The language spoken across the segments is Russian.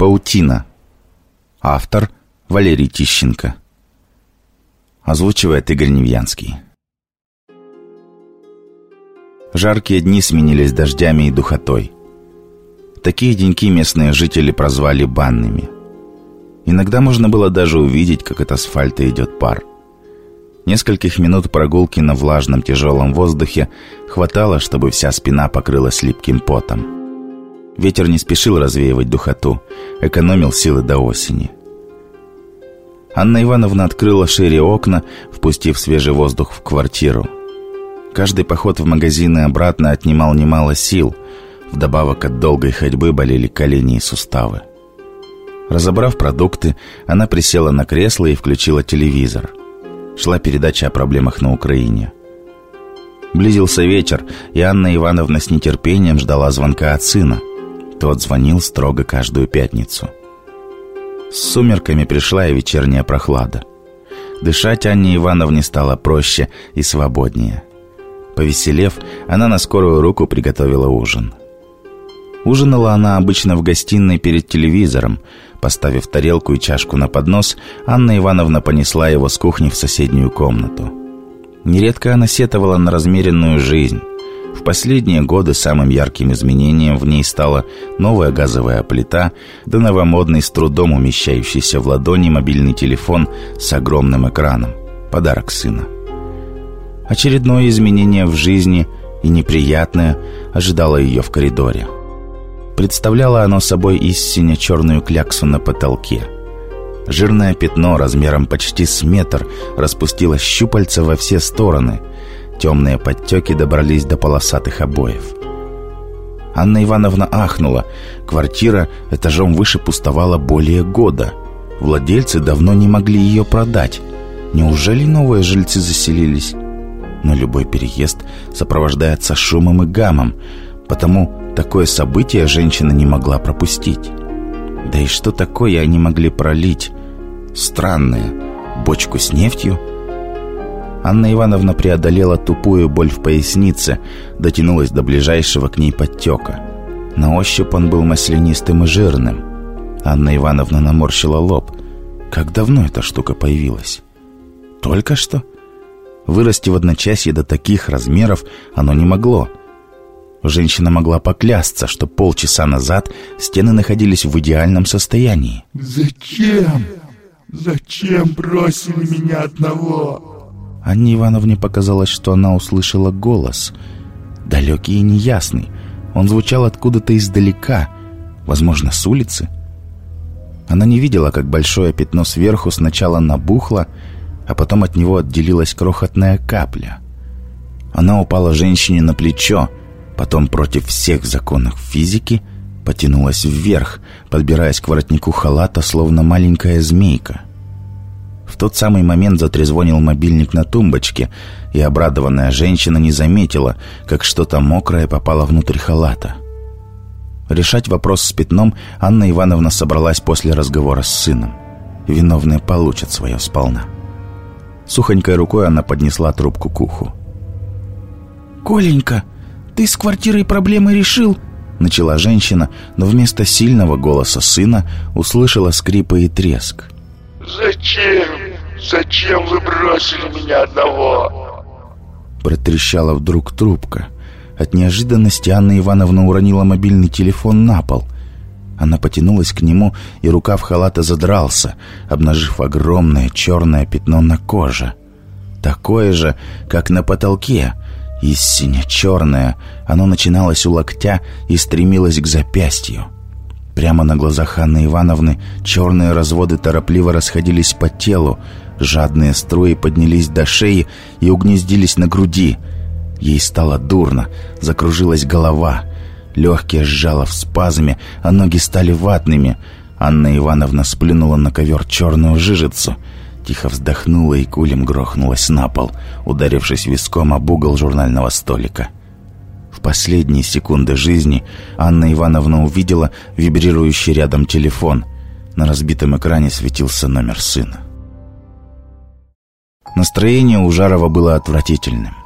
«Паутина». Автор Валерий Тищенко. Озвучивает Игорь Невьянский. Жаркие дни сменились дождями и духотой. Такие деньки местные жители прозвали банными. Иногда можно было даже увидеть, как от асфальта идет пар. Нескольких минут прогулки на влажном тяжелом воздухе хватало, чтобы вся спина покрылась липким потом. Ветер не спешил развеивать духоту, экономил силы до осени. Анна Ивановна открыла шире окна, впустив свежий воздух в квартиру. Каждый поход в магазины обратно отнимал немало сил. Вдобавок от долгой ходьбы болели колени и суставы. Разобрав продукты, она присела на кресло и включила телевизор. Шла передача о проблемах на Украине. Близился вечер, и Анна Ивановна с нетерпением ждала звонка от сына – тот звонил строго каждую пятницу. С сумерками пришла и вечерняя прохлада. Дышать Анне Ивановне стало проще и свободнее. Повеселев, она на скорую руку приготовила ужин. Ужинала она обычно в гостиной перед телевизором. Поставив тарелку и чашку на поднос, Анна Ивановна понесла его с кухни в соседнюю комнату. Нередко она сетовала на размеренную жизнь. В последние годы самым ярким изменением в ней стала новая газовая плита, да новомодный с трудом умещающийся в ладони мобильный телефон с огромным экраном. Подарок сына. Очередное изменение в жизни и неприятное ожидало ее в коридоре. Представляло оно собой истинно черную кляксу на потолке – Жирное пятно размером почти с метр распустило щупальца во все стороны. Темные подтеки добрались до полосатых обоев. Анна Ивановна ахнула. Квартира этажом выше пустовала более года. Владельцы давно не могли ее продать. Неужели новые жильцы заселились? Но любой переезд сопровождается шумом и гамом, потому такое событие женщина не могла пропустить. Да и что такое они могли пролить? Странное. Бочку с нефтью? Анна Ивановна преодолела тупую боль в пояснице, дотянулась до ближайшего к ней подтека. На ощупь он был маслянистым и жирным. Анна Ивановна наморщила лоб. Как давно эта штука появилась? Только что? Вырасти в одночасье до таких размеров оно не могло. Женщина могла поклясться, что полчаса назад стены находились в идеальном состоянии. «Зачем? Зачем бросили меня одного?» Анне Ивановне показалось, что она услышала голос. Далекий и неясный. Он звучал откуда-то издалека. Возможно, с улицы. Она не видела, как большое пятно сверху сначала набухло, а потом от него отделилась крохотная капля. Она упала женщине на плечо, потом против всех законов физики потянулась вверх, подбираясь к воротнику халата, словно маленькая змейка — в тот самый момент затрезвонил мобильник на тумбочке, и обрадованная женщина не заметила, как что-то мокрое попало внутрь халата. Решать вопрос с пятном Анна Ивановна собралась после разговора с сыном. Виновные получат свое сполна. Сухонькой рукой она поднесла трубку к уху. «Коленька, ты с квартирой проблемы решил?» Начала женщина, но вместо сильного голоса сына услышала скрипы и треск. «Зачем Зачем вы бросили меня одного?» Протрещала вдруг трубка. От неожиданности Анна Ивановна уронила мобильный телефон на пол. Она потянулась к нему, и рукав халата задрался, обнажив огромное черное пятно на коже. Такое же, как на потолке. Истинно черное, оно начиналось у локтя и стремилось к запястью. Прямо на глазах Анны Ивановны черные разводы торопливо расходились по телу, Жадные струи поднялись до шеи и угнездились на груди. Ей стало дурно, закружилась голова. Легкие сжало в спазме, а ноги стали ватными. Анна Ивановна сплюнула на ковер черную жижицу. Тихо вздохнула и кулем грохнулась на пол, ударившись виском об угол журнального столика. В последние секунды жизни Анна Ивановна увидела вибрирующий рядом телефон. На разбитом экране светился номер сына. Настроение у Жарова было отвратительным.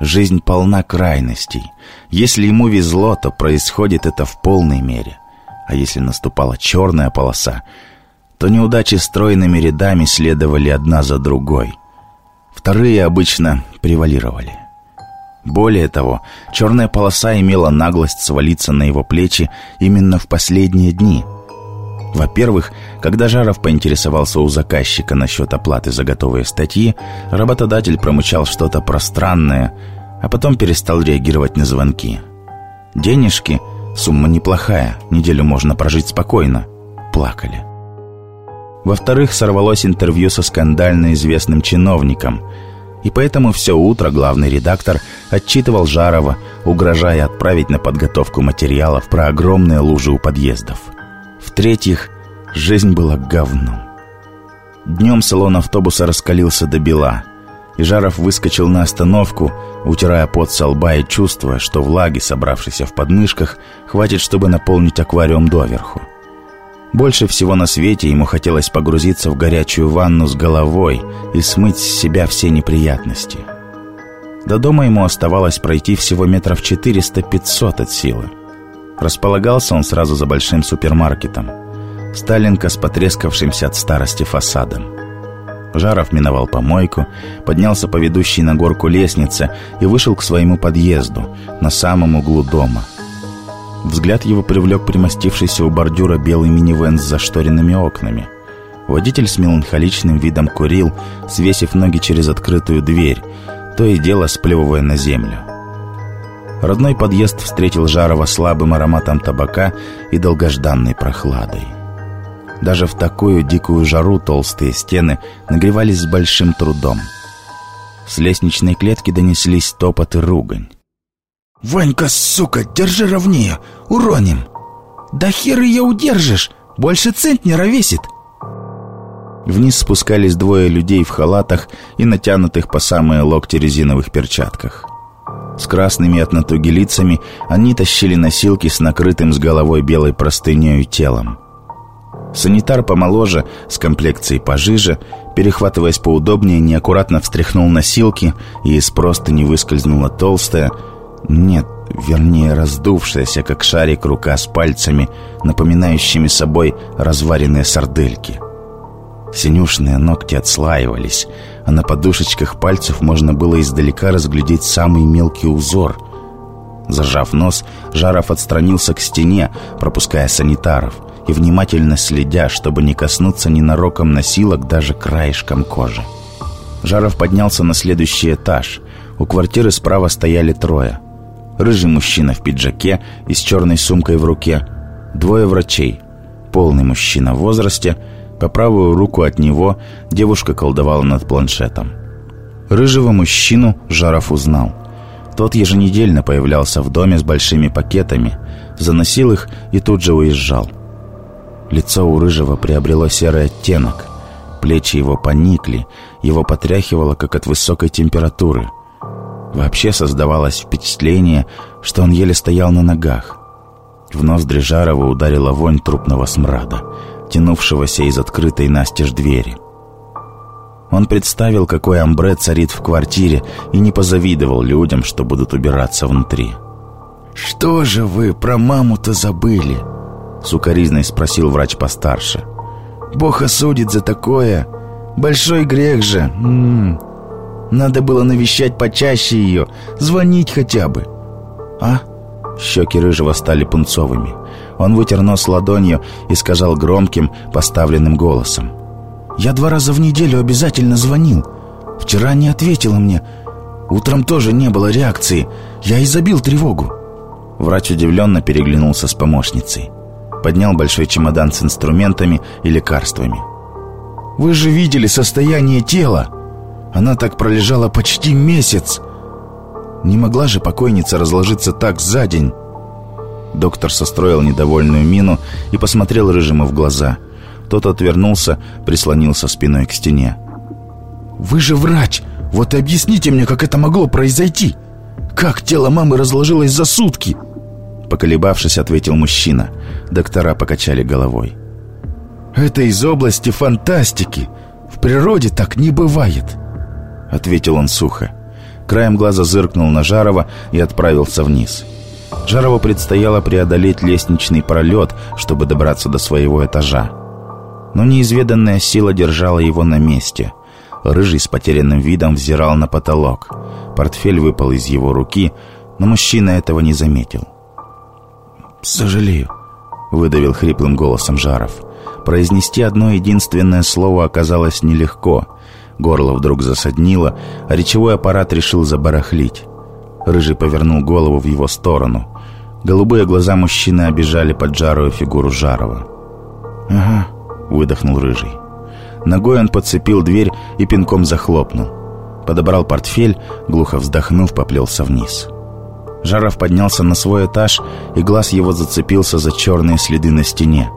Жизнь полна крайностей. Если ему везло, то происходит это в полной мере. А если наступала черная полоса, то неудачи стройными рядами следовали одна за другой. Вторые обычно превалировали. Более того, черная полоса имела наглость свалиться на его плечи именно в последние дни – во-первых, когда Жаров поинтересовался у заказчика насчет оплаты за готовые статьи, работодатель промычал что-то пространное, а потом перестал реагировать на звонки. «Денежки? Сумма неплохая, неделю можно прожить спокойно», – плакали. Во-вторых, сорвалось интервью со скандально известным чиновником, и поэтому все утро главный редактор отчитывал Жарова, угрожая отправить на подготовку материалов про огромные лужи у подъездов – в-третьих, жизнь была говном. Днем салон автобуса раскалился до бела. И Жаров выскочил на остановку, утирая пот со лба и чувствуя, что влаги, собравшейся в подмышках, хватит, чтобы наполнить аквариум доверху. Больше всего на свете ему хотелось погрузиться в горячую ванну с головой и смыть с себя все неприятности. До дома ему оставалось пройти всего метров 400-500 от силы. Располагался он сразу за большим супермаркетом. Сталинка с потрескавшимся от старости фасадом. Жаров миновал помойку, поднялся по ведущей на горку лестнице и вышел к своему подъезду, на самом углу дома. Взгляд его привлек примостившийся у бордюра белый минивэн с зашторенными окнами. Водитель с меланхоличным видом курил, свесив ноги через открытую дверь, то и дело сплевывая на землю. Родной подъезд встретил Жарова слабым ароматом табака и долгожданной прохладой. Даже в такую дикую жару толстые стены нагревались с большим трудом. С лестничной клетки донеслись топот и ругань. «Ванька, сука, держи ровнее, уроним!» «Да хер ее удержишь! Больше центнера весит!» Вниз спускались двое людей в халатах и натянутых по самые локти резиновых перчатках. С красными от натуги лицами они тащили носилки с накрытым с головой белой простынею телом. Санитар помоложе, с комплекцией пожиже, перехватываясь поудобнее, неаккуратно встряхнул носилки, и из простыни выскользнула толстая, нет, вернее раздувшаяся, как шарик, рука с пальцами, напоминающими собой разваренные сардельки. Синюшные ногти отслаивались — а на подушечках пальцев можно было издалека разглядеть самый мелкий узор. Зажав нос, Жаров отстранился к стене, пропуская санитаров, и внимательно следя, чтобы не коснуться ненароком носилок даже краешком кожи. Жаров поднялся на следующий этаж. У квартиры справа стояли трое. Рыжий мужчина в пиджаке и с черной сумкой в руке. Двое врачей. Полный мужчина в возрасте – по правую руку от него девушка колдовала над планшетом. Рыжего мужчину Жаров узнал. Тот еженедельно появлялся в доме с большими пакетами, заносил их и тут же уезжал. Лицо у Рыжего приобрело серый оттенок. Плечи его поникли, его потряхивало, как от высокой температуры. Вообще создавалось впечатление, что он еле стоял на ногах. В нос Дрижарова ударила вонь трупного смрада тянувшегося из открытой настежь двери. Он представил, какой амбре царит в квартире, и не позавидовал людям, что будут убираться внутри. «Что же вы про маму-то забыли?» — сукоризной спросил врач постарше. «Бог осудит за такое. Большой грех же. М -м -м. Надо было навещать почаще ее, звонить хотя бы. А?» Щеки рыжего стали пунцовыми. Он вытер нос ладонью и сказал громким, поставленным голосом. «Я два раза в неделю обязательно звонил. Вчера не ответила мне. Утром тоже не было реакции. Я и забил тревогу». Врач удивленно переглянулся с помощницей. Поднял большой чемодан с инструментами и лекарствами. «Вы же видели состояние тела! Она так пролежала почти месяц!» Не могла же покойница разложиться так за день. Доктор состроил недовольную мину и посмотрел Рыжему в глаза. Тот отвернулся, прислонился спиной к стене. «Вы же врач! Вот и объясните мне, как это могло произойти! Как тело мамы разложилось за сутки!» Поколебавшись, ответил мужчина. Доктора покачали головой. «Это из области фантастики! В природе так не бывает!» Ответил он сухо. Краем глаза зыркнул на Жарова и отправился вниз. Жарову предстояло преодолеть лестничный пролет, чтобы добраться до своего этажа. Но неизведанная сила держала его на месте. Рыжий с потерянным видом взирал на потолок. Портфель выпал из его руки, но мужчина этого не заметил. «Сожалею», — выдавил хриплым голосом Жаров. Произнести одно единственное слово оказалось нелегко — Горло вдруг засоднило, а речевой аппарат решил забарахлить. Рыжий повернул голову в его сторону. Голубые глаза мужчины обижали поджарую фигуру Жарова. «Ага», — выдохнул Рыжий. Ногой он подцепил дверь и пинком захлопнул. Подобрал портфель, глухо вздохнув, поплелся вниз. Жаров поднялся на свой этаж, и глаз его зацепился за черные следы на стене.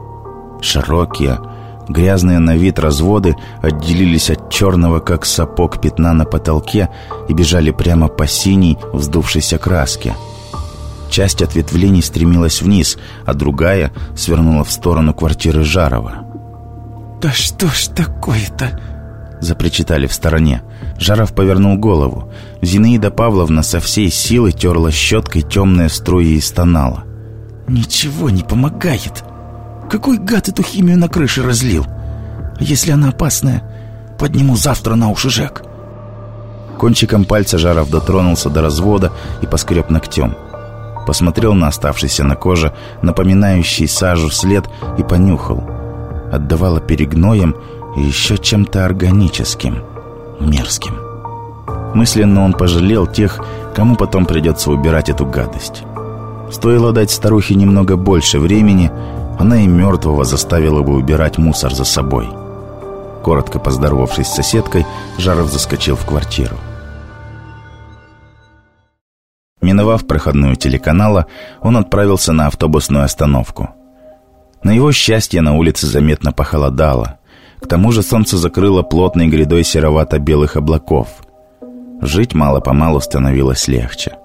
Широкие, Грязные на вид разводы отделились от черного, как сапог, пятна на потолке и бежали прямо по синей, вздувшейся краске. Часть ответвлений стремилась вниз, а другая свернула в сторону квартиры Жарова. «Да что ж такое-то?» запричитали в стороне. Жаров повернул голову. Зинаида Павловна со всей силы терла щеткой темные струи и стонала. «Ничего не помогает!» Какой гад эту химию на крыше разлил? Если она опасная, подниму завтра на уши Жек. Кончиком пальца Жаров дотронулся до развода и поскреб ногтем. Посмотрел на оставшийся на коже, напоминающий сажу след, и понюхал. Отдавало перегноем и еще чем-то органическим, мерзким. Мысленно он пожалел тех, кому потом придется убирать эту гадость. Стоило дать старухе немного больше времени, она и мертвого заставила бы убирать мусор за собой. Коротко поздоровавшись с соседкой, Жаров заскочил в квартиру. Миновав проходную телеканала, он отправился на автобусную остановку. На его счастье на улице заметно похолодало. К тому же солнце закрыло плотной грядой серовато-белых облаков. Жить мало-помалу становилось легче.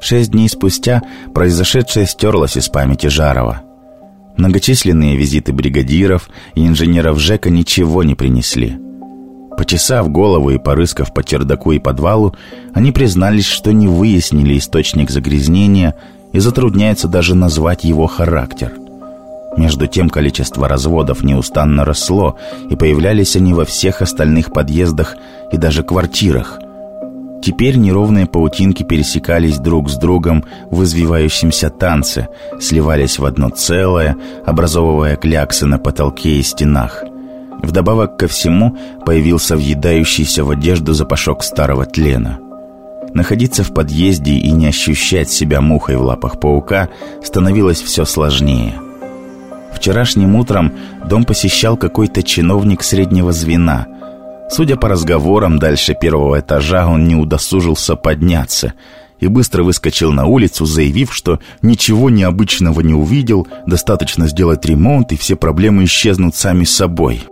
Шесть дней спустя произошедшее стерлось из памяти Жарова – Многочисленные визиты бригадиров и инженеров Жека ничего не принесли. Почесав голову и порыскав по чердаку и подвалу, они признались, что не выяснили источник загрязнения и затрудняется даже назвать его характер. Между тем количество разводов неустанно росло, и появлялись они во всех остальных подъездах и даже квартирах – Теперь неровные паутинки пересекались друг с другом в извивающемся танце, сливались в одно целое, образовывая кляксы на потолке и стенах. Вдобавок ко всему появился въедающийся в одежду запашок старого тлена. Находиться в подъезде и не ощущать себя мухой в лапах паука становилось все сложнее – Вчерашним утром дом посещал какой-то чиновник среднего звена, Судя по разговорам, дальше первого этажа он не удосужился подняться и быстро выскочил на улицу, заявив, что ничего необычного не увидел, достаточно сделать ремонт, и все проблемы исчезнут сами собой.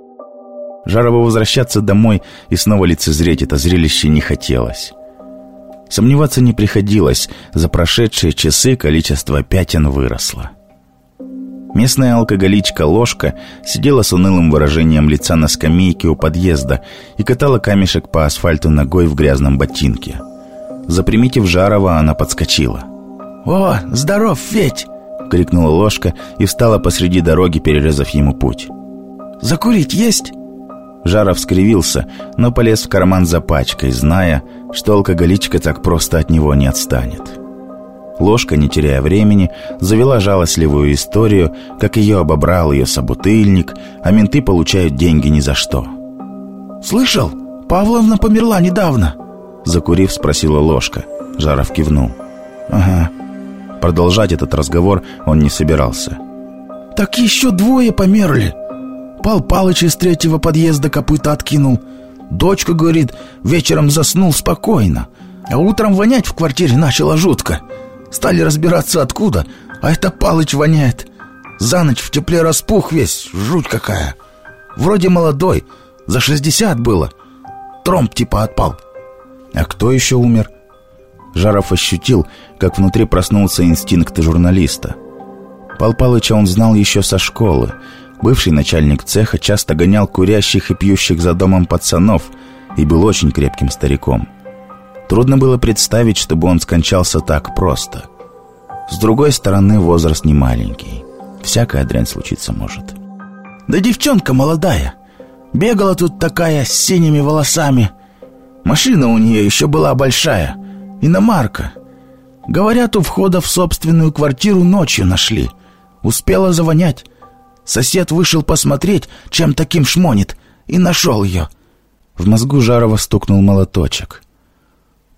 Жарову возвращаться домой и снова лицезреть это зрелище не хотелось. Сомневаться не приходилось, за прошедшие часы количество пятен выросло. Местная алкоголичка Ложка сидела с унылым выражением лица на скамейке у подъезда и катала камешек по асфальту ногой в грязном ботинке. Заприметив Жарова, она подскочила. «О, здоров, Федь!» — крикнула Ложка и встала посреди дороги, перерезав ему путь. «Закурить есть?» Жаров скривился, но полез в карман за пачкой, зная, что алкоголичка так просто от него не отстанет. Ложка, не теряя времени, завела жалостливую историю, как ее обобрал ее собутыльник, а менты получают деньги ни за что. «Слышал? Павловна померла недавно!» Закурив, спросила ложка. Жаров кивнул. «Ага». Продолжать этот разговор он не собирался. «Так еще двое померли!» Пал Палыч из третьего подъезда копыта откинул. Дочка, говорит, вечером заснул спокойно, а утром вонять в квартире начало жутко. Стали разбираться откуда. А это Палыч воняет. За ночь в тепле распух весь Жуть какая. Вроде молодой За 60 было. Тромб типа отпал. А кто еще умер? Жаров ощутил, как внутри проснулся инстинкт журналиста. Пал Палыча он знал еще со школы. Бывший начальник цеха часто гонял курящих и пьющих за домом пацанов И был очень крепким стариком. Трудно было представить, чтобы он скончался так просто. С другой стороны, возраст не маленький. Всякая дрянь случиться может. Да девчонка молодая. Бегала тут такая с синими волосами. Машина у нее еще была большая. Иномарка. Говорят, у входа в собственную квартиру ночью нашли. Успела завонять. Сосед вышел посмотреть, чем таким шмонит, и нашел ее. В мозгу Жарова стукнул молоточек.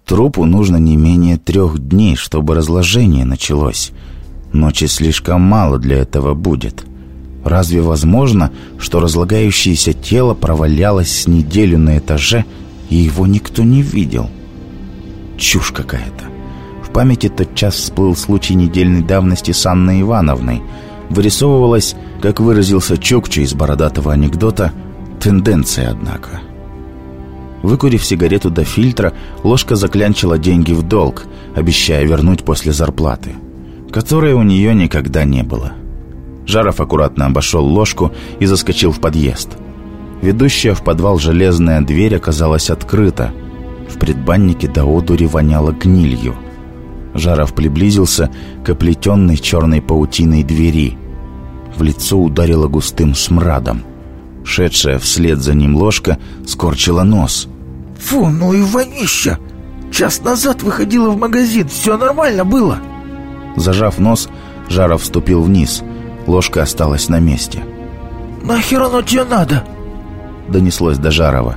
Трупу нужно не менее трех дней, чтобы разложение началось. Ночи слишком мало для этого будет. Разве возможно, что разлагающееся тело провалялось с неделю на этаже, и его никто не видел? Чушь какая-то. В памяти тотчас всплыл случай недельной давности с Анной Ивановной. Вырисовывалась, как выразился Чукча из бородатого анекдота, тенденция, однако – Выкурив сигарету до фильтра, ложка заклянчила деньги в долг, обещая вернуть после зарплаты, которой у нее никогда не было. Жаров аккуратно обошел ложку и заскочил в подъезд. Ведущая в подвал железная дверь оказалась открыта. В предбаннике до одури воняло гнилью. Жаров приблизился к оплетенной черной паутиной двери. В лицо ударило густым смрадом – Шедшая вслед за ним ложка скорчила нос. «Фу, ну и вонища! Час назад выходила в магазин, все нормально было!» Зажав нос, Жаров вступил вниз. Ложка осталась на месте. «Нахер оно тебе надо?» Донеслось до Жарова.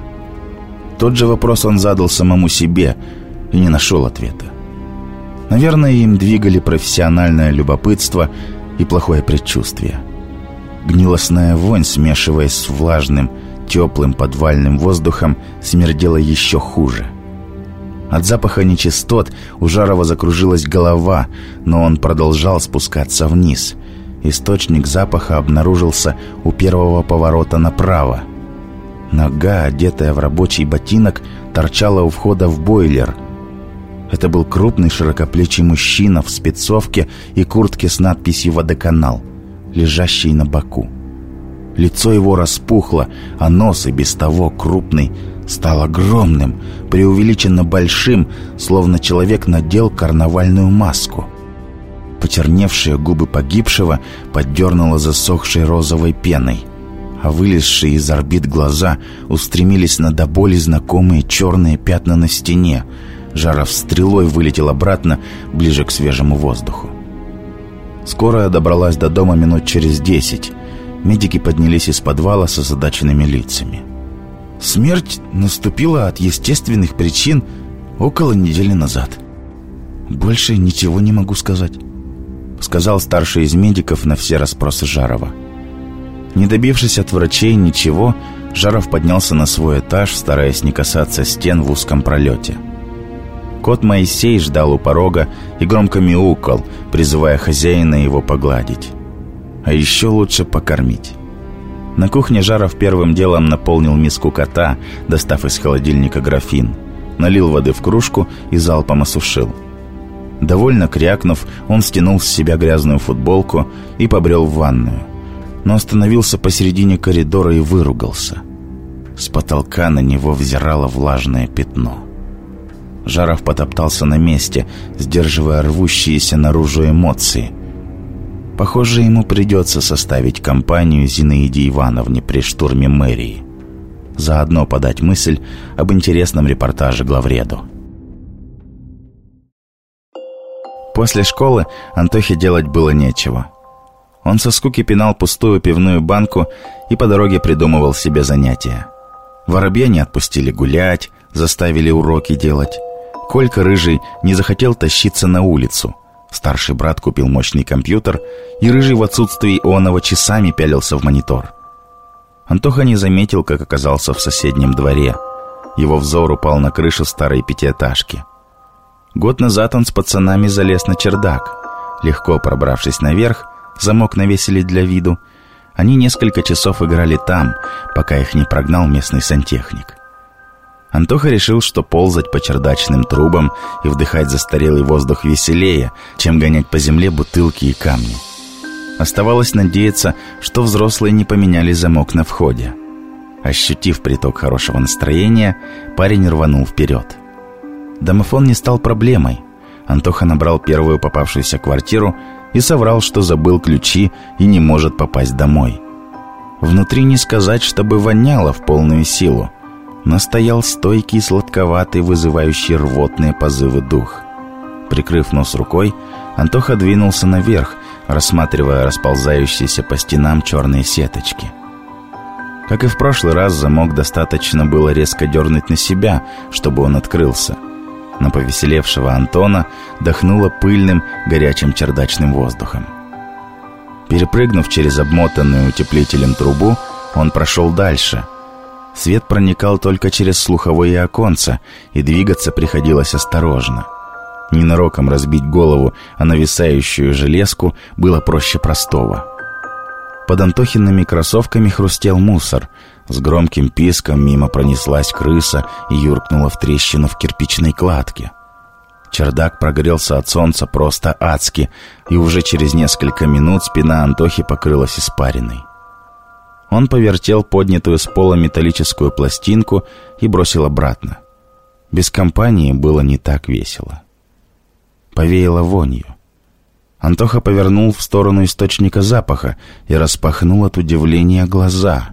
Тот же вопрос он задал самому себе и не нашел ответа. Наверное, им двигали профессиональное любопытство и плохое предчувствие – Гнилостная вонь, смешиваясь с влажным, теплым подвальным воздухом, смердела еще хуже. От запаха нечистот у Жарова закружилась голова, но он продолжал спускаться вниз. Источник запаха обнаружился у первого поворота направо. Нога, одетая в рабочий ботинок, торчала у входа в бойлер. Это был крупный широкоплечий мужчина в спецовке и куртке с надписью «Водоканал». Лежащий на боку. Лицо его распухло, а нос и без того крупный стал огромным, преувеличенно большим, словно человек надел карнавальную маску. Потерневшие губы погибшего поддернуло засохшей розовой пеной, а вылезшие из орбит глаза устремились на до боли знакомые черные пятна на стене. Жаров стрелой вылетел обратно, ближе к свежему воздуху. Скорая добралась до дома минут через десять. Медики поднялись из подвала со озадаченными лицами. Смерть наступила от естественных причин около недели назад. «Больше ничего не могу сказать», — сказал старший из медиков на все расспросы Жарова. Не добившись от врачей ничего, Жаров поднялся на свой этаж, стараясь не касаться стен в узком пролете — Кот Моисей ждал у порога и громко мяукал, призывая хозяина его погладить. А еще лучше покормить. На кухне Жаров первым делом наполнил миску кота, достав из холодильника графин. Налил воды в кружку и залпом осушил. Довольно крякнув, он стянул с себя грязную футболку и побрел в ванную. Но остановился посередине коридора и выругался. С потолка на него взирало влажное пятно. Жаров потоптался на месте, сдерживая рвущиеся наружу эмоции. Похоже, ему придется составить компанию Зинаиде Ивановне при штурме мэрии. Заодно подать мысль об интересном репортаже главреду. После школы Антохе делать было нечего. Он со скуки пинал пустую пивную банку и по дороге придумывал себе занятия. Воробья не отпустили гулять, заставили уроки делать. Колька Рыжий не захотел тащиться на улицу. Старший брат купил мощный компьютер, и Рыжий в отсутствии Ионова часами пялился в монитор. Антоха не заметил, как оказался в соседнем дворе. Его взор упал на крышу старой пятиэтажки. Год назад он с пацанами залез на чердак. Легко пробравшись наверх, замок навесили для виду. Они несколько часов играли там, пока их не прогнал местный сантехник. Антоха решил, что ползать по чердачным трубам и вдыхать застарелый воздух веселее, чем гонять по земле бутылки и камни. Оставалось надеяться, что взрослые не поменяли замок на входе. Ощутив приток хорошего настроения, парень рванул вперед. Домофон не стал проблемой. Антоха набрал первую попавшуюся квартиру и соврал, что забыл ключи и не может попасть домой. Внутри не сказать, чтобы воняло в полную силу – настоял стойкий, сладковатый, вызывающий рвотные позывы дух. Прикрыв нос рукой, Антоха двинулся наверх, рассматривая расползающиеся по стенам черные сеточки. Как и в прошлый раз, замок достаточно было резко дернуть на себя, чтобы он открылся. На повеселевшего Антона дохнуло пыльным, горячим чердачным воздухом. Перепрыгнув через обмотанную утеплителем трубу, он прошел дальше — Свет проникал только через слуховые оконца, и двигаться приходилось осторожно. Ненароком разбить голову о нависающую железку было проще простого. Под Антохиными кроссовками хрустел мусор. С громким писком мимо пронеслась крыса и юркнула в трещину в кирпичной кладке. Чердак прогрелся от солнца просто адски, и уже через несколько минут спина Антохи покрылась испариной. Он повертел поднятую с пола металлическую пластинку и бросил обратно. Без компании было не так весело. Повеяло вонью. Антоха повернул в сторону источника запаха и распахнул от удивления глаза.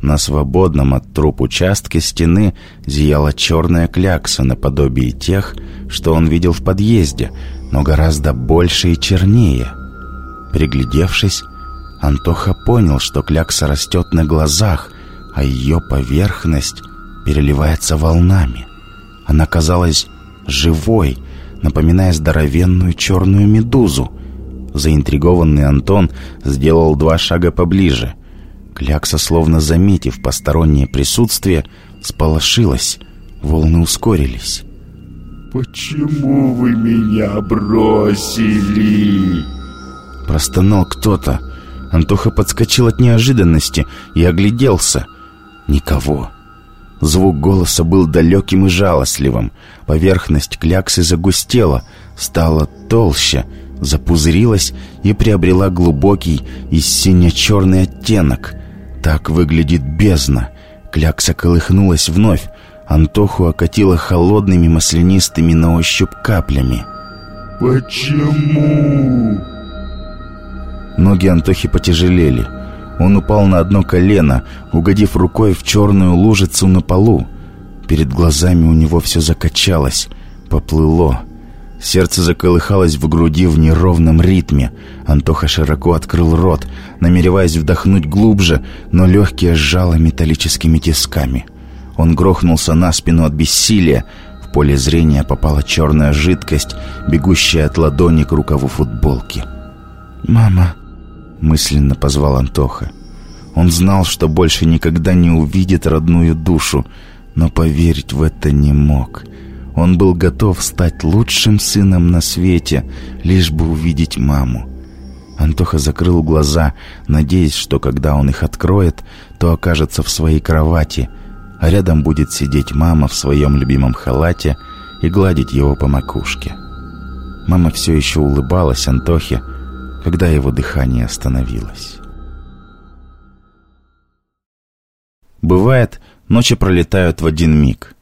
На свободном от труп участке стены зияла черная клякса наподобие тех, что он видел в подъезде, но гораздо больше и чернее. Приглядевшись, Антоха понял, что клякса растет на глазах, а ее поверхность переливается волнами. Она казалась живой, напоминая здоровенную черную медузу. Заинтригованный Антон сделал два шага поближе. Клякса, словно заметив постороннее присутствие, сполошилась. Волны ускорились. «Почему вы меня бросили?» Простонал кто-то. Антоха подскочил от неожиданности и огляделся. Никого. Звук голоса был далеким и жалостливым. Поверхность кляксы загустела, стала толще, запузырилась и приобрела глубокий и сине-черный оттенок. Так выглядит бездна. Клякса колыхнулась вновь. Антоху окатило холодными маслянистыми на ощупь каплями. «Почему?» Ноги Антохи потяжелели. Он упал на одно колено, угодив рукой в черную лужицу на полу. Перед глазами у него все закачалось, поплыло. Сердце заколыхалось в груди в неровном ритме. Антоха широко открыл рот, намереваясь вдохнуть глубже, но легкие сжало металлическими тисками. Он грохнулся на спину от бессилия. В поле зрения попала черная жидкость, бегущая от ладони к рукаву футболки. «Мама!» Мысленно позвал Антоха. Он знал, что больше никогда не увидит родную душу, но поверить в это не мог. Он был готов стать лучшим сыном на свете, лишь бы увидеть маму. Антоха закрыл глаза, надеясь, что когда он их откроет, то окажется в своей кровати, а рядом будет сидеть мама в своем любимом халате и гладить его по макушке. Мама все еще улыбалась Антохе, когда его дыхание остановилось. Бывает, ночи пролетают в один миг.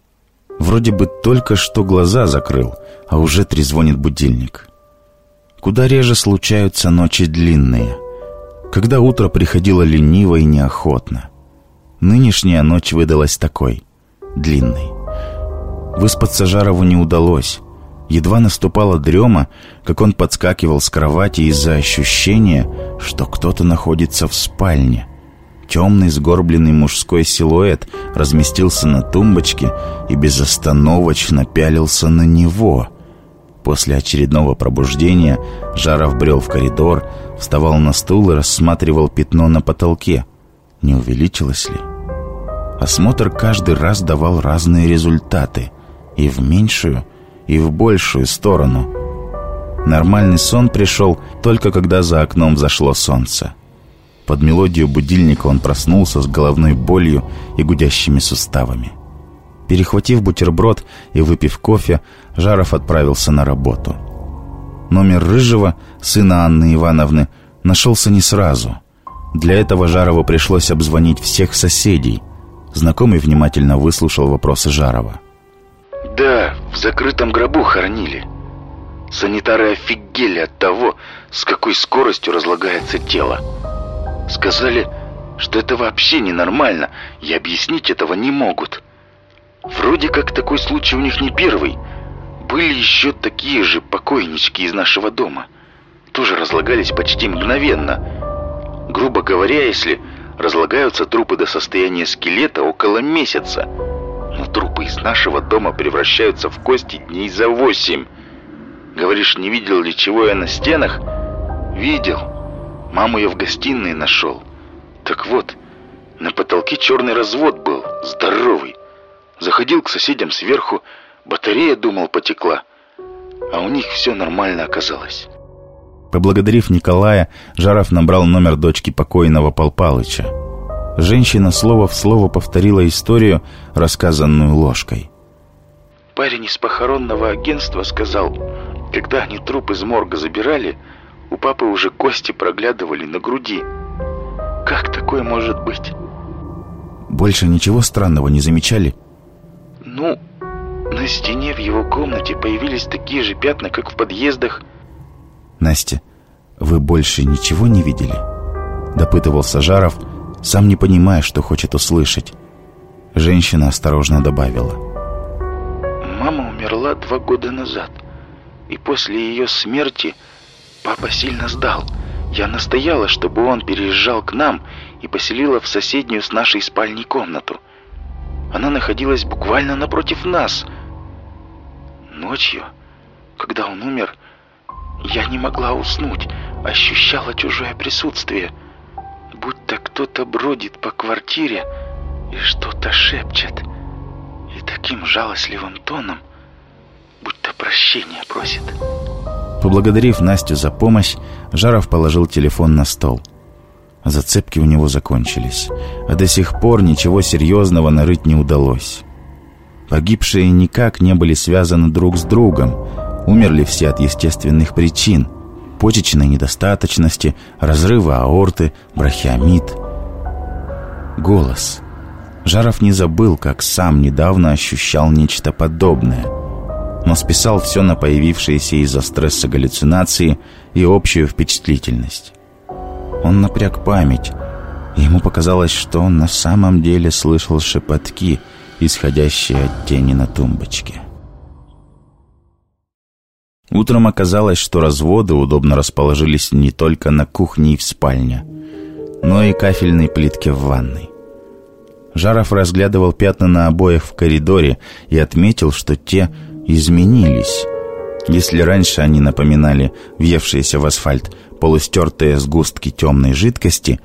Вроде бы только что глаза закрыл, а уже трезвонит будильник. Куда реже случаются ночи длинные, когда утро приходило лениво и неохотно. Нынешняя ночь выдалась такой, длинной. Выспаться Жарову не удалось, Едва наступала дрема, как он подскакивал с кровати из-за ощущения, что кто-то находится в спальне. Темный сгорбленный мужской силуэт разместился на тумбочке и безостановочно пялился на него. После очередного пробуждения Жаров брел в коридор, вставал на стул и рассматривал пятно на потолке. Не увеличилось ли? Осмотр каждый раз давал разные результаты. И в меньшую – и в большую сторону. Нормальный сон пришел только когда за окном зашло солнце. Под мелодию будильника он проснулся с головной болью и гудящими суставами. Перехватив бутерброд и выпив кофе, Жаров отправился на работу. Номер Рыжего, сына Анны Ивановны, нашелся не сразу. Для этого Жарову пришлось обзвонить всех соседей. Знакомый внимательно выслушал вопросы Жарова. Да, в закрытом гробу хоронили. Санитары офигели от того, с какой скоростью разлагается тело. Сказали, что это вообще ненормально, и объяснить этого не могут. Вроде как такой случай у них не первый. Были еще такие же покойнички из нашего дома. Тоже разлагались почти мгновенно. Грубо говоря, если разлагаются трупы до состояния скелета около месяца – трупы из нашего дома превращаются в кости дней за восемь. Говоришь, не видел ли чего я на стенах? Видел. Маму я в гостиной нашел. Так вот, на потолке черный развод был, здоровый. Заходил к соседям сверху, батарея, думал, потекла. А у них все нормально оказалось. Поблагодарив Николая, Жаров набрал номер дочки покойного Палпалыча. Женщина слово в слово повторила историю, рассказанную ложкой. Парень из похоронного агентства сказал, когда они труп из морга забирали, у папы уже кости проглядывали на груди. Как такое может быть? Больше ничего странного не замечали? Ну, на стене в его комнате появились такие же пятна, как в подъездах. Настя, вы больше ничего не видели? Допытывался Жаров, сам не понимая, что хочет услышать. Женщина осторожно добавила. «Мама умерла два года назад, и после ее смерти папа сильно сдал. Я настояла, чтобы он переезжал к нам и поселила в соседнюю с нашей спальней комнату. Она находилась буквально напротив нас. Ночью, когда он умер, я не могла уснуть, ощущала чужое присутствие» будто кто-то бродит по квартире и что-то шепчет. И таким жалостливым тоном, будто прощения просит. Поблагодарив Настю за помощь, Жаров положил телефон на стол. Зацепки у него закончились, а до сих пор ничего серьезного нарыть не удалось. Погибшие никак не были связаны друг с другом, умерли все от естественных причин – почечной недостаточности, разрыва аорты, брахиомид. Голос. Жаров не забыл, как сам недавно ощущал нечто подобное, но списал все на появившиеся из-за стресса галлюцинации и общую впечатлительность. Он напряг память, ему показалось, что он на самом деле слышал шепотки, исходящие от тени на тумбочке. Утром оказалось, что разводы удобно расположились не только на кухне и в спальне, но и кафельной плитке в ванной. Жаров разглядывал пятна на обоях в коридоре и отметил, что те изменились. Если раньше они напоминали въевшиеся в асфальт полустертые сгустки темной жидкости,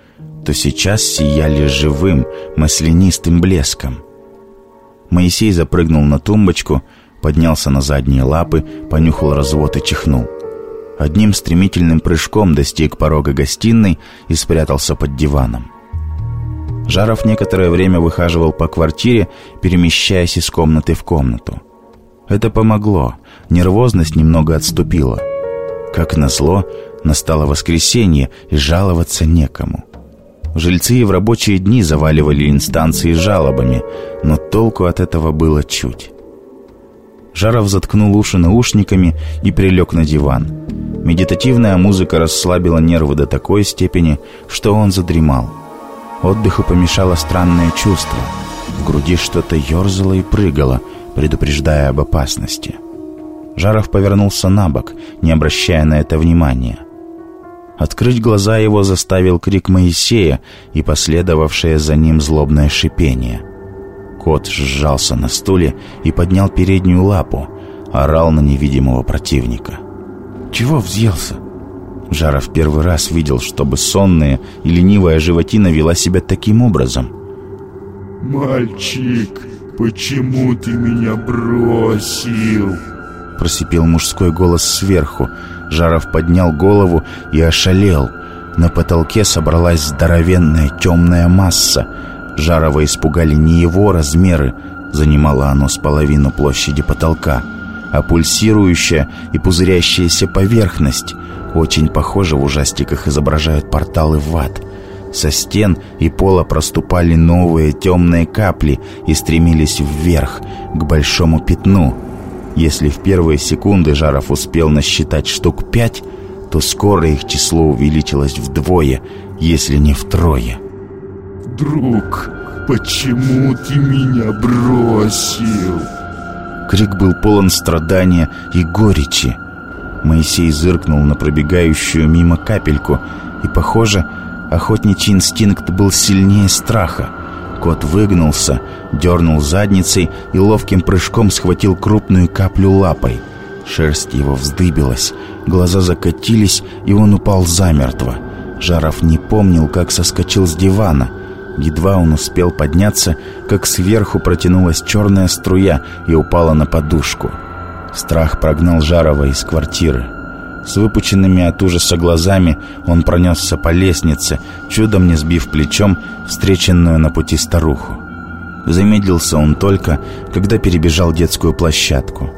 то сейчас сияли живым, маслянистым блеском. Моисей запрыгнул на тумбочку – поднялся на задние лапы, понюхал развод и чихнул. Одним стремительным прыжком достиг порога гостиной и спрятался под диваном. Жаров некоторое время выхаживал по квартире, перемещаясь из комнаты в комнату. Это помогло, нервозность немного отступила. Как назло, настало воскресенье, и жаловаться некому. Жильцы и в рабочие дни заваливали инстанции жалобами, но толку от этого было чуть. Жаров заткнул уши наушниками и прилег на диван. Медитативная музыка расслабила нервы до такой степени, что он задремал. Отдыху помешало странное чувство. В груди что-то ерзало и прыгало, предупреждая об опасности. Жаров повернулся на бок, не обращая на это внимания. Открыть глаза его заставил крик Моисея и последовавшее за ним злобное шипение – Кот сжался на стуле и поднял переднюю лапу, орал на невидимого противника. «Чего взъелся?» Жара в первый раз видел, чтобы сонная и ленивая животина вела себя таким образом. «Мальчик, почему ты меня бросил?» Просипел мужской голос сверху. Жаров поднял голову и ошалел. На потолке собралась здоровенная темная масса — Жарова испугали не его размеры, занимало оно с половину площади потолка, а пульсирующая и пузырящаяся поверхность очень похоже в ужастиках изображают порталы в ад. Со стен и пола проступали новые темные капли и стремились вверх, к большому пятну. Если в первые секунды Жаров успел насчитать штук пять, то скоро их число увеличилось вдвое, если не втрое. Друг, почему ты меня бросил? Крик был полон страдания и горечи. Моисей зыркнул на пробегающую мимо капельку, и, похоже, охотничий инстинкт был сильнее страха. Кот выгнулся, дернул задницей и ловким прыжком схватил крупную каплю лапой. Шерсть его вздыбилась, глаза закатились, и он упал замертво. Жаров не помнил, как соскочил с дивана — Едва он успел подняться, как сверху протянулась черная струя и упала на подушку. Страх прогнал Жарова из квартиры. С выпученными от ужаса глазами он пронесся по лестнице, чудом не сбив плечом встреченную на пути старуху. Замедлился он только, когда перебежал детскую площадку.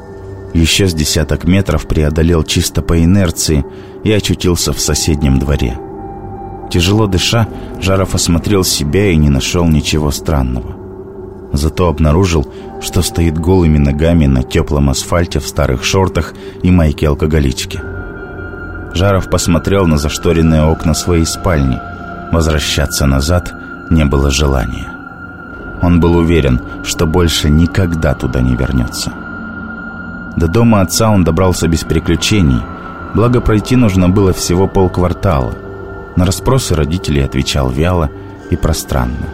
Еще с десяток метров преодолел чисто по инерции и очутился в соседнем дворе. Тяжело дыша, Жаров осмотрел себя и не нашел ничего странного. Зато обнаружил, что стоит голыми ногами на теплом асфальте в старых шортах и майке алкоголичке. Жаров посмотрел на зашторенные окна своей спальни. Возвращаться назад не было желания. Он был уверен, что больше никогда туда не вернется. До дома отца он добрался без приключений, благо пройти нужно было всего полквартала – на расспросы родителей отвечал вяло и пространно.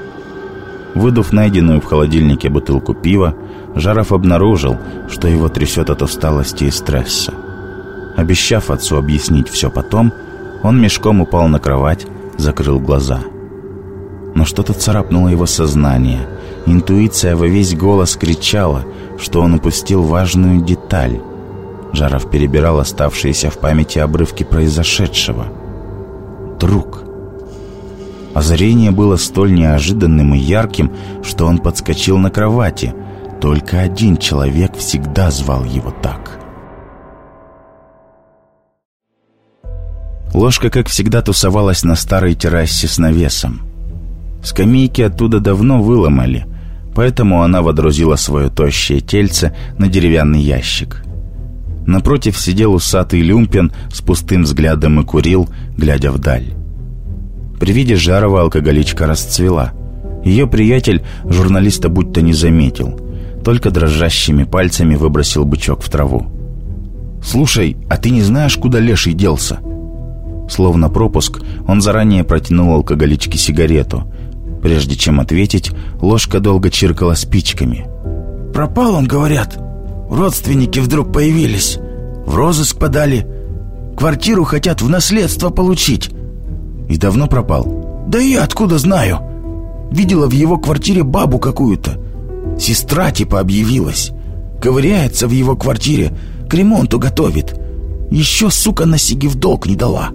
Выдув найденную в холодильнике бутылку пива, Жаров обнаружил, что его трясет от усталости и стресса. Обещав отцу объяснить все потом, он мешком упал на кровать, закрыл глаза. Но что-то царапнуло его сознание. Интуиция во весь голос кричала, что он упустил важную деталь. Жаров перебирал оставшиеся в памяти обрывки произошедшего – вдруг... А Озарение было столь неожиданным и ярким, что он подскочил на кровати. Только один человек всегда звал его так. Ложка, как всегда, тусовалась на старой террасе с навесом. Скамейки оттуда давно выломали, поэтому она водрузила свое тощее тельце на деревянный ящик – Напротив сидел усатый люмпен с пустым взглядом и курил, глядя вдаль. При виде Жарова алкоголичка расцвела. Ее приятель журналиста будто не заметил. Только дрожащими пальцами выбросил бычок в траву. «Слушай, а ты не знаешь, куда леший делся?» Словно пропуск, он заранее протянул алкоголичке сигарету. Прежде чем ответить, ложка долго чиркала спичками. «Пропал он, говорят», Родственники вдруг появились. В розыск подали. Квартиру хотят в наследство получить. И давно пропал. Да я откуда знаю? Видела в его квартире бабу какую-то. Сестра типа объявилась. Ковыряется в его квартире, к ремонту готовит. Еще, сука, на сиги в долг не дала.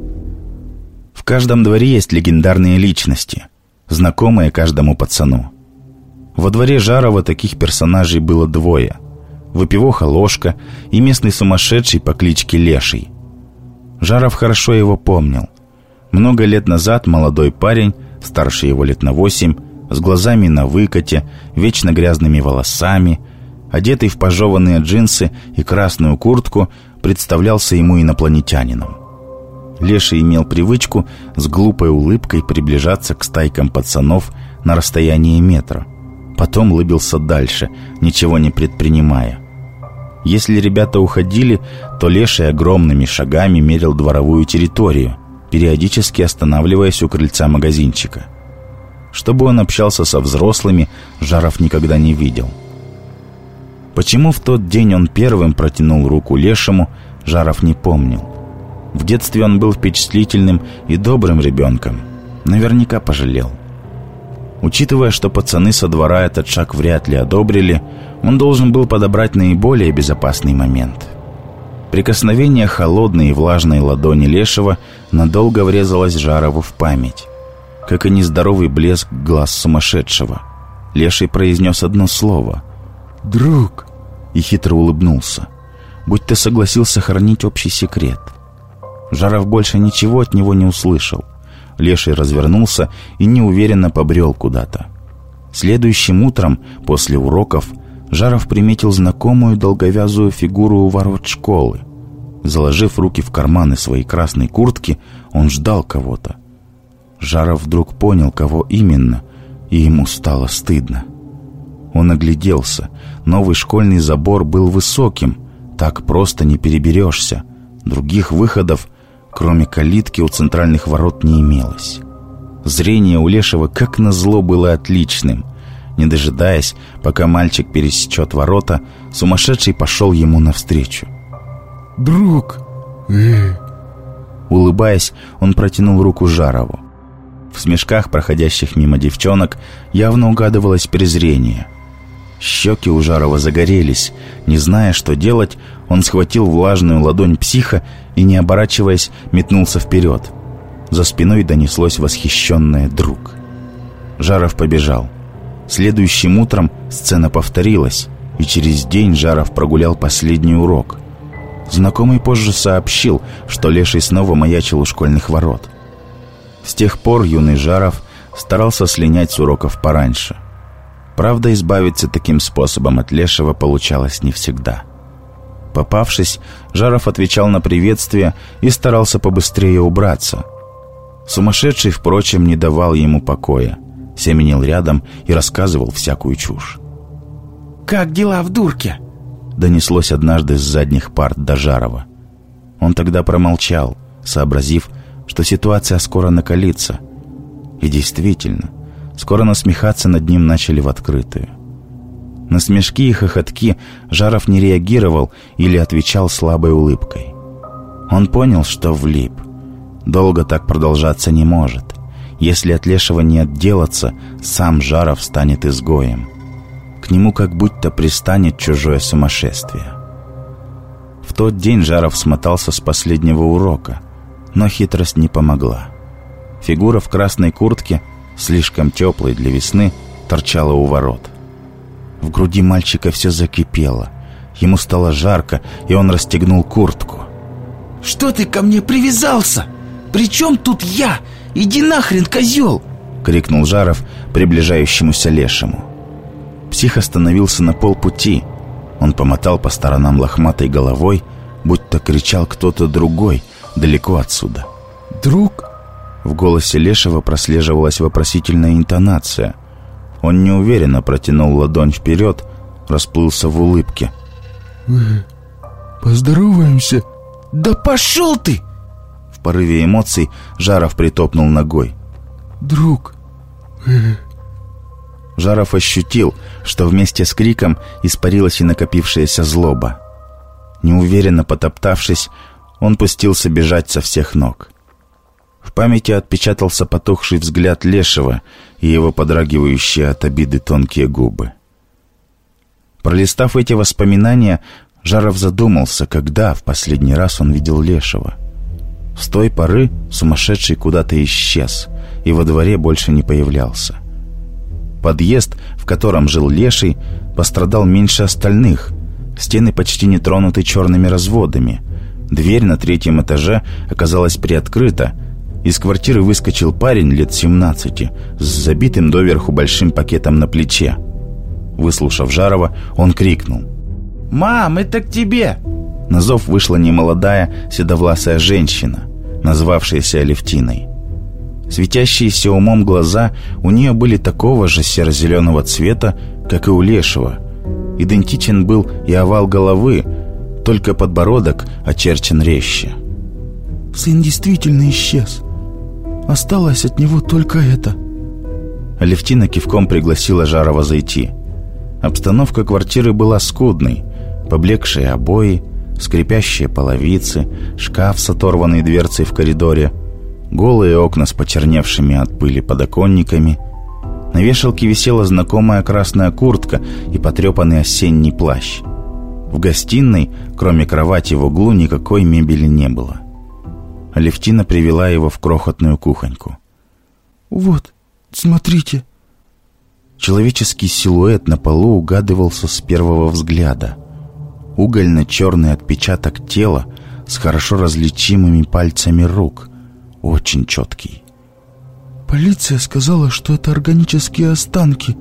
В каждом дворе есть легендарные личности, знакомые каждому пацану. Во дворе Жарова таких персонажей было двое – выпивоха Ложка и местный сумасшедший по кличке Леший. Жаров хорошо его помнил. Много лет назад молодой парень, старше его лет на восемь, с глазами на выкате, вечно грязными волосами, одетый в пожеванные джинсы и красную куртку, представлялся ему инопланетянином. Леша имел привычку с глупой улыбкой приближаться к стайкам пацанов на расстоянии метра. Потом лыбился дальше, ничего не предпринимая. Если ребята уходили, то Леший огромными шагами мерил дворовую территорию, периодически останавливаясь у крыльца магазинчика. Чтобы он общался со взрослыми, Жаров никогда не видел. Почему в тот день он первым протянул руку Лешему, Жаров не помнил. В детстве он был впечатлительным и добрым ребенком. Наверняка пожалел – Учитывая, что пацаны со двора этот шаг вряд ли одобрили, он должен был подобрать наиболее безопасный момент. Прикосновение холодной и влажной ладони Лешего надолго врезалось Жарову в память. Как и нездоровый блеск глаз сумасшедшего. Леший произнес одно слово «Друг» и хитро улыбнулся, будь ты согласился хранить общий секрет. Жаров больше ничего от него не услышал. Леший развернулся и неуверенно побрел куда-то. Следующим утром, после уроков, Жаров приметил знакомую долговязую фигуру у ворот школы. Заложив руки в карманы своей красной куртки, он ждал кого-то. Жаров вдруг понял, кого именно, и ему стало стыдно. Он огляделся. Новый школьный забор был высоким. Так просто не переберешься. Других выходов кроме калитки, у центральных ворот не имелось. Зрение у Лешего, как назло, было отличным. Не дожидаясь, пока мальчик пересечет ворота, сумасшедший пошел ему навстречу. «Друг!» «Э!» Улыбаясь, он протянул руку Жарову. В смешках проходящих мимо девчонок явно угадывалось презрение. Щеки у Жарова загорелись. Не зная, что делать, он схватил влажную ладонь психа и, не оборачиваясь, метнулся вперед. За спиной донеслось восхищенное «друг». Жаров побежал. Следующим утром сцена повторилась, и через день Жаров прогулял последний урок. Знакомый позже сообщил, что Леший снова маячил у школьных ворот. С тех пор юный Жаров старался слинять с уроков пораньше. Правда, избавиться таким способом от лешего получалось не всегда. Попавшись, Жаров отвечал на приветствие и старался побыстрее убраться. Сумасшедший, впрочем, не давал ему покоя. Семенил рядом и рассказывал всякую чушь. «Как дела в дурке?» Донеслось однажды с задних парт до Жарова. Он тогда промолчал, сообразив, что ситуация скоро накалится. И действительно, Скоро насмехаться над ним начали в открытую. На смешки и хохотки Жаров не реагировал или отвечал слабой улыбкой. Он понял, что влип. Долго так продолжаться не может. Если от Лешего не отделаться, сам Жаров станет изгоем. К нему как будто пристанет чужое сумасшествие. В тот день Жаров смотался с последнего урока, но хитрость не помогла. Фигура в красной куртке – слишком теплой для весны, торчала у ворот. В груди мальчика все закипело. Ему стало жарко, и он расстегнул куртку. «Что ты ко мне привязался? Причем тут я? Иди нахрен, козел!» — крикнул Жаров приближающемуся лешему. Псих остановился на полпути. Он помотал по сторонам лохматой головой, будто кричал кто-то другой далеко отсюда. «Друг?» В голосе Лешего прослеживалась вопросительная интонация. Он неуверенно протянул ладонь вперед, расплылся в улыбке. «Мы поздороваемся?» «Да пошел ты!» В порыве эмоций Жаров притопнул ногой. «Друг. Э, Жаров ощутил, что вместе с криком испарилась и накопившаяся злоба. Неуверенно потоптавшись, он пустился бежать со всех ног. В памяти отпечатался потухший взгляд Лешего и его подрагивающие от обиды тонкие губы. Пролистав эти воспоминания, Жаров задумался, когда в последний раз он видел Лешего. С той поры сумасшедший куда-то исчез и во дворе больше не появлялся. Подъезд, в котором жил Леший, пострадал меньше остальных. Стены почти не тронуты черными разводами. Дверь на третьем этаже оказалась приоткрыта, из квартиры выскочил парень лет 17 с забитым доверху большим пакетом на плече. Выслушав Жарова, он крикнул. «Мам, это к тебе!» На зов вышла немолодая седовласая женщина, назвавшаяся Алевтиной. Светящиеся умом глаза у нее были такого же серо-зеленого цвета, как и у Лешего. Идентичен был и овал головы, только подбородок очерчен резче. «Сын действительно исчез», Осталось от него только это». Левтина кивком пригласила Жарова зайти. Обстановка квартиры была скудной. Поблекшие обои, скрипящие половицы, шкаф с оторванной дверцей в коридоре, голые окна с почерневшими от пыли подоконниками. На вешалке висела знакомая красная куртка и потрепанный осенний плащ. В гостиной, кроме кровати в углу, никакой мебели не было. Алевтина привела его в крохотную кухоньку. «Вот, смотрите!» Человеческий силуэт на полу угадывался с первого взгляда. Угольно-черный отпечаток тела с хорошо различимыми пальцами рук. Очень четкий. «Полиция сказала, что это органические останки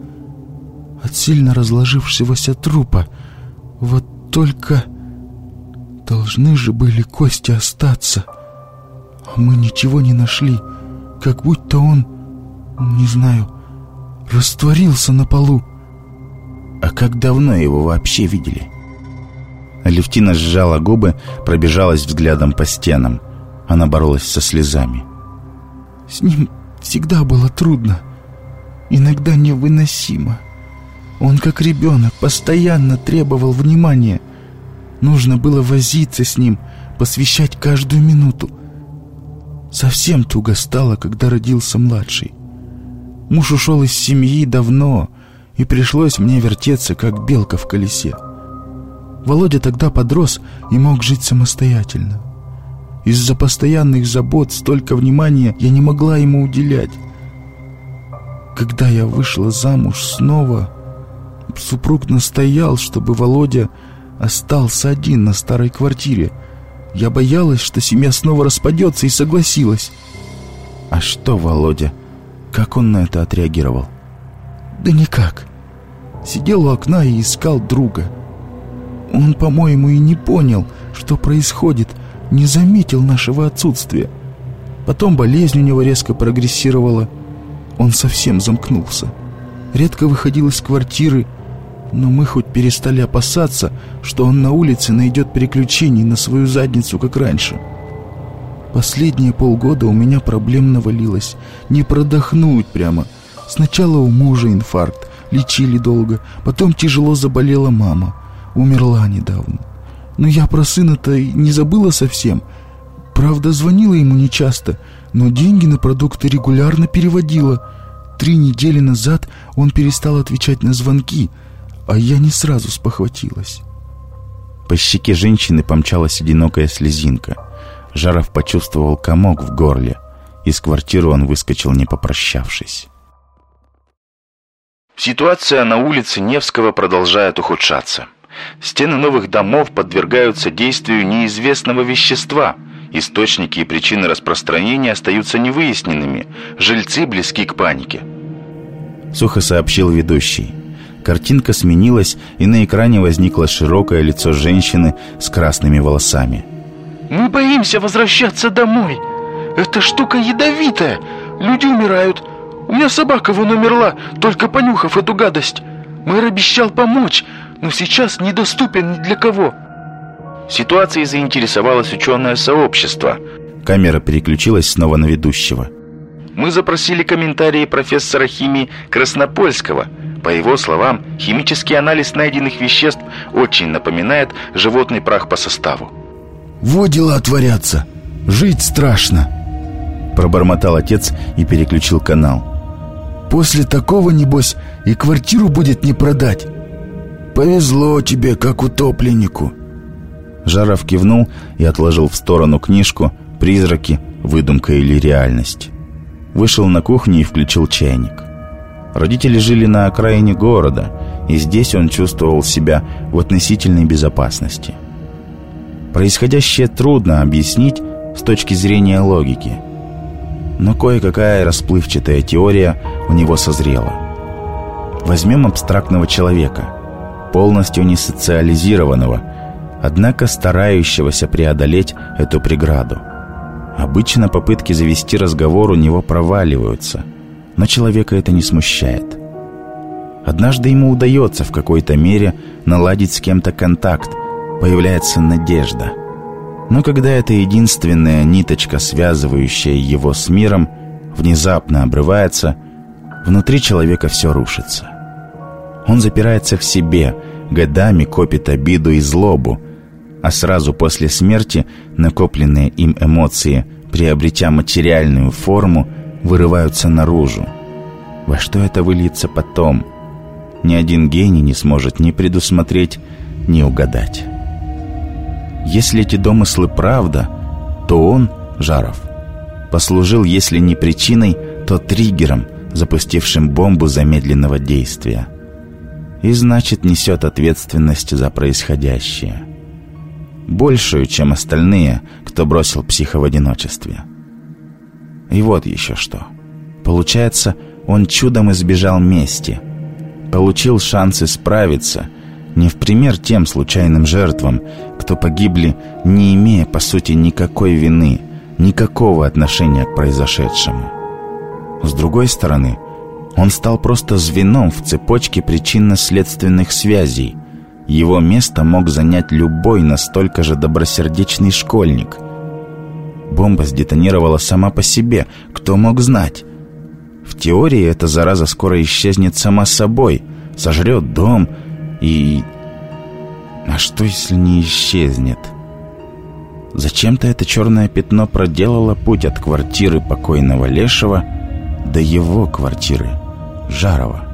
от сильно разложившегося трупа. Вот только должны же были кости остаться» а мы ничего не нашли, как будто он, не знаю, растворился на полу. А как давно его вообще видели? Левтина сжала губы, пробежалась взглядом по стенам. Она боролась со слезами. С ним всегда было трудно, иногда невыносимо. Он, как ребенок, постоянно требовал внимания. Нужно было возиться с ним, посвящать каждую минуту. Совсем туго стало, когда родился младший. Муж ушел из семьи давно, и пришлось мне вертеться, как белка в колесе. Володя тогда подрос и мог жить самостоятельно. Из-за постоянных забот столько внимания я не могла ему уделять. Когда я вышла замуж снова, супруг настоял, чтобы Володя остался один на старой квартире – я боялась, что семья снова распадется и согласилась. А что, Володя? Как он на это отреагировал? Да никак. Сидел у окна и искал друга. Он, по-моему, и не понял, что происходит, не заметил нашего отсутствия. Потом болезнь у него резко прогрессировала. Он совсем замкнулся. Редко выходил из квартиры, но мы хоть перестали опасаться, что он на улице найдет приключений на свою задницу, как раньше. Последние полгода у меня проблем навалилось. Не продохнуть прямо. Сначала у мужа инфаркт, лечили долго, потом тяжело заболела мама, умерла недавно. Но я про сына-то не забыла совсем. Правда, звонила ему нечасто, но деньги на продукты регулярно переводила. Три недели назад он перестал отвечать на звонки – а я не сразу спохватилась. По щеке женщины помчалась одинокая слезинка. Жаров почувствовал комок в горле. Из квартиры он выскочил, не попрощавшись. Ситуация на улице Невского продолжает ухудшаться. Стены новых домов подвергаются действию неизвестного вещества. Источники и причины распространения остаются невыясненными. Жильцы близки к панике. Сухо сообщил ведущий. Картинка сменилась, и на экране возникло широкое лицо женщины с красными волосами. «Мы боимся возвращаться домой. Эта штука ядовитая. Люди умирают. У меня собака вон умерла, только понюхав эту гадость. Мэр обещал помочь, но сейчас недоступен ни для кого». Ситуацией заинтересовалось ученое сообщество. Камера переключилась снова на ведущего. «Мы запросили комментарии профессора химии Краснопольского – по его словам, химический анализ найденных веществ очень напоминает животный прах по составу. «Вот дела творятся! Жить страшно!» Пробормотал отец и переключил канал. «После такого, небось, и квартиру будет не продать!» «Повезло тебе, как утопленнику!» Жаров кивнул и отложил в сторону книжку «Призраки. Выдумка или реальность». Вышел на кухню и включил чайник. Родители жили на окраине города, и здесь он чувствовал себя в относительной безопасности. Происходящее трудно объяснить с точки зрения логики, но кое-какая расплывчатая теория у него созрела. Возьмем абстрактного человека, полностью несоциализированного, однако старающегося преодолеть эту преграду. Обычно попытки завести разговор у него проваливаются – но человека это не смущает. Однажды ему удается в какой-то мере наладить с кем-то контакт, появляется надежда. Но когда эта единственная ниточка, связывающая его с миром, внезапно обрывается, внутри человека все рушится. Он запирается в себе, годами копит обиду и злобу, а сразу после смерти накопленные им эмоции, приобретя материальную форму – вырываются наружу. Во что это выльется потом? Ни один гений не сможет ни предусмотреть, ни угадать. Если эти домыслы правда, то он, Жаров, послужил, если не причиной, то триггером, запустившим бомбу замедленного действия. И значит, несет ответственность за происходящее. Большую, чем остальные, кто бросил психа в одиночестве. И вот еще что. Получается, он чудом избежал мести. Получил шанс исправиться. Не в пример тем случайным жертвам, кто погибли, не имея, по сути, никакой вины, никакого отношения к произошедшему. С другой стороны, он стал просто звеном в цепочке причинно-следственных связей. Его место мог занять любой настолько же добросердечный школьник – Бомба сдетонировала сама по себе, кто мог знать? В теории эта зараза скоро исчезнет сама собой, сожрет дом и... А что, если не исчезнет? Зачем-то это черное пятно проделало путь от квартиры покойного Лешего до его квартиры, Жарова.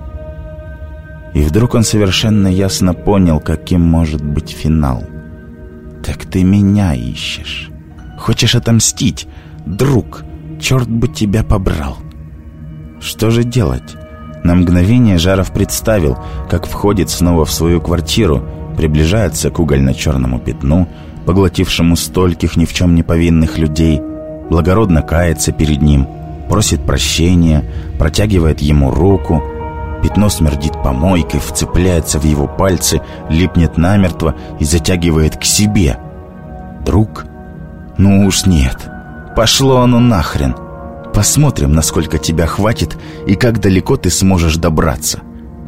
И вдруг он совершенно ясно понял, каким может быть финал. «Так ты меня ищешь». Хочешь отомстить? Друг, черт бы тебя побрал!» «Что же делать?» На мгновение Жаров представил, как входит снова в свою квартиру, приближается к угольно-черному пятну, поглотившему стольких ни в чем не повинных людей, благородно кается перед ним, просит прощения, протягивает ему руку. Пятно смердит помойкой, вцепляется в его пальцы, липнет намертво и затягивает к себе. Друг — ну уж нет. Пошло оно нахрен. Посмотрим, насколько тебя хватит и как далеко ты сможешь добраться,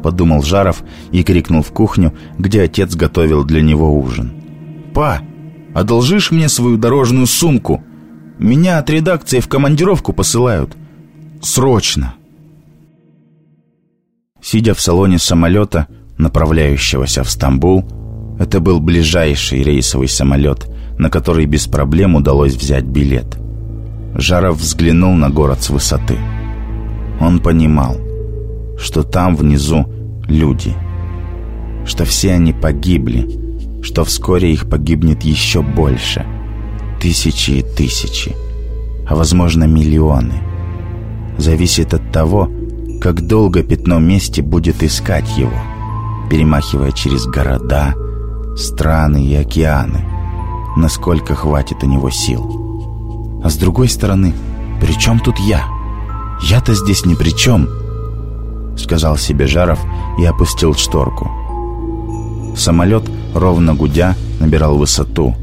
подумал Жаров и крикнул в кухню, где отец готовил для него ужин. Па, одолжишь мне свою дорожную сумку? Меня от редакции в командировку посылают. Срочно. Сидя в салоне самолета, направляющегося в Стамбул, это был ближайший рейсовый самолет, на который без проблем удалось взять билет. Жаров взглянул на город с высоты. Он понимал, что там внизу люди, что все они погибли, что вскоре их погибнет еще больше. Тысячи и тысячи, а возможно миллионы. Зависит от того, как долго пятно мести будет искать его, перемахивая через города, страны и океаны – насколько хватит у него сил. А с другой стороны, при чем тут я? Я-то здесь ни при чем, сказал себе Жаров и опустил шторку. Самолет, ровно гудя, набирал высоту,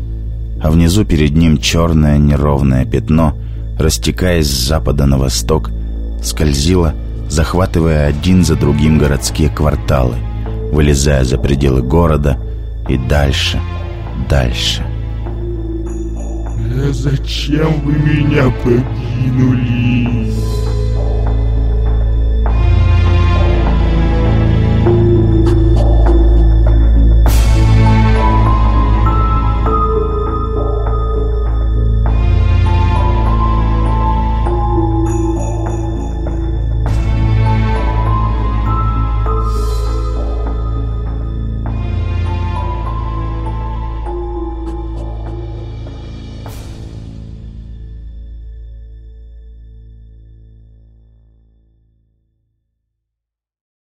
а внизу перед ним черное неровное пятно, растекаясь с запада на восток, скользило, захватывая один за другим городские кварталы, вылезая за пределы города и дальше, дальше. Тогда зачем вы меня покинули?